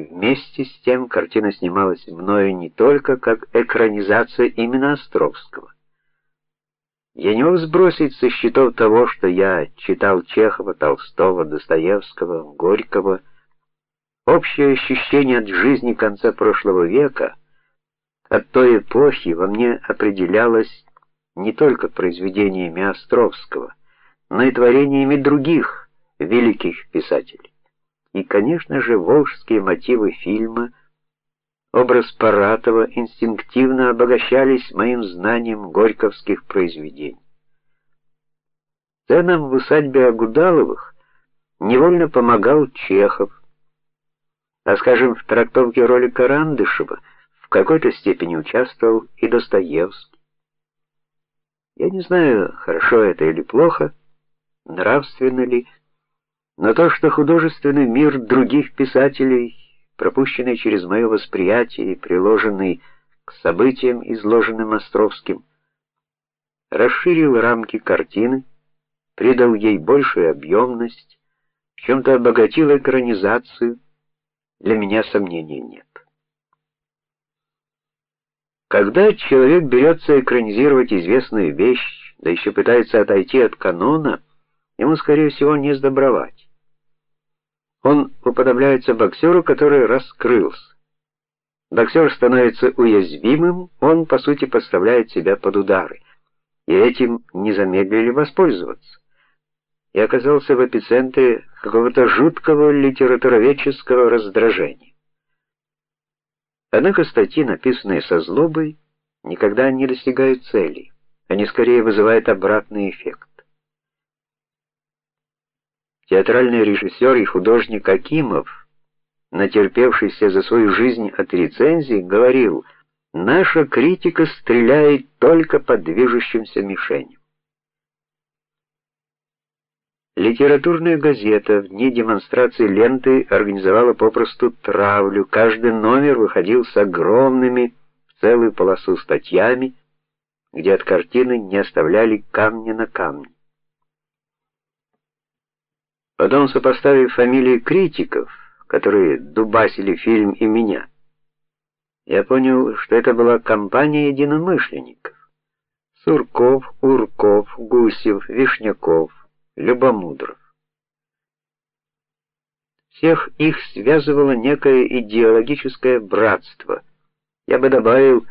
И вместе с тем картина снималась мною не только как экранизация именно Островского. Я не мог сбросить со счетов того, что я читал Чехова, Толстого, Достоевского, Горького. Общее ощущение от жизни конца прошлого века, от той эпохи во мне определялось не только произведениями Островского, но и творениями других великих писателей. И, конечно же, волжские мотивы фильма, образ Паратова инстинктивно обогащались моим знанием горьковских произведений. Сценам в усадьбе Агудаловых невольно помогал Чехов, а, скажем, в трактовке роли Карандышева в какой-то степени участвовал и Достоевский. Я не знаю, хорошо это или плохо, нравственно ли, но то, что художественный мир других писателей, пропущенный через мое восприятие и приложенный к событиям, изложенным Островским, расширил рамки картины, придал ей большую объемность, в чем то обогатил экранизацию, для меня сомнений нет. Когда человек берется экранизировать известную вещь, да еще пытается отойти от канона, ему скорее всего не сдобровать. Он уподобляется боксеру, который раскрылся. Боксер становится уязвимым, он по сути подставляет себя под удары. И этим не замедлили воспользоваться. Я оказался в эпицентре какого-то жуткого литературоведческого раздражения. Однако статьи, написанные со злобой, никогда не достигают цели. Они скорее вызывают обратный эффект. Театральный режиссер и художник Акимов, натерпевшийся за свою жизнь от рецензий, говорил: "Наша критика стреляет только по движущимся мишеням". Литературная газета в дни демонстрации ленты организовала попросту травлю. Каждый номер выходил с огромными в целую полосу статьями, где от картины не оставляли камня на камне. Потом, сопоставив фамилии критиков, которые дубасили фильм и меня, я понял, что это была компания единомышленников. Сурков, Урков, Гусев, Вишняков, Любомудров. Всех их связывало некое идеологическое братство. Я бы добавил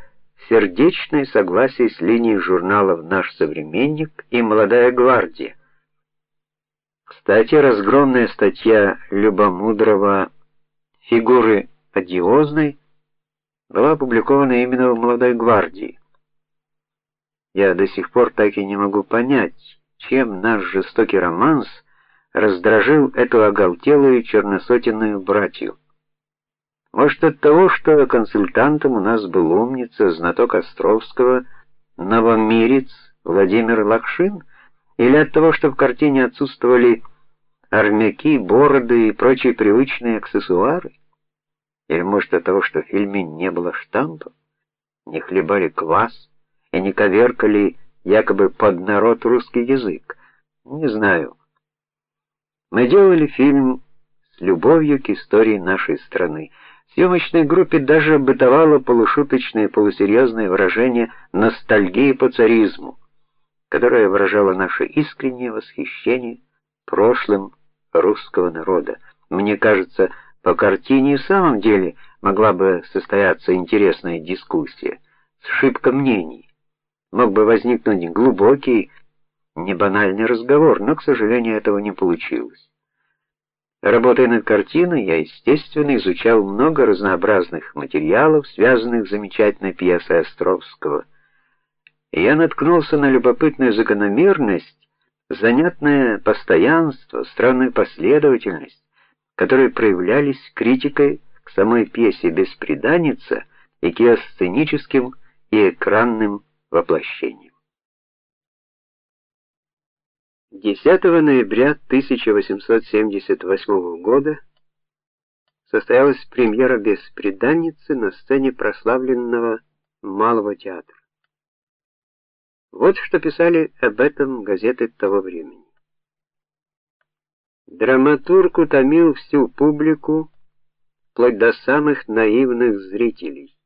сердечное согласие с линией журналов Наш современник и Молодая гвардия. Кстати, разгромная статья Любомудрова Фигуры одиозной была опубликована именно в Молодой гвардии. Я до сих пор так и не могу понять, чем наш жестокий романс раздражил эту оголтелую черносотенную братью. Может, от того, что консультантом у нас был умница, знаток Островского, новомирец Владимир Лакшин? Или от того, что в картине отсутствовали армяки, бороды и прочие привычные аксессуары? Или может от того, что в фильме не было штампов, не хлебали квас и не коверкали якобы под народ русский язык? Не знаю. Мы делали фильм с любовью к истории нашей страны. В съемочной группе даже бытовало полушуточное, полусерьезное выражение ностальгии по царизму которая выражала наше искреннее восхищение прошлым русского народа. Мне кажется, по картине в самом деле могла бы состояться интересная дискуссия, сшибка мнений. Мог бы возникнуть глубокий, не банальный разговор, но, к сожалению, этого не получилось. Работая над картиной, я, естественно, изучал много разнообразных материалов, связанных с замечательной пьесой Островского я наткнулся на любопытную закономерность, занятное постоянство, странную последовательность, которые проявлялись критикой к самой пьесе Беспреданница и к ее сценическим и экранным воплощениям. 10 ноября 1878 года состоялась премьера Беспреданницы на сцене прославленного Малого театра. Вот что писали об этом газеты того времени. Драматург утомил всю публику, вплоть до самых наивных зрителей.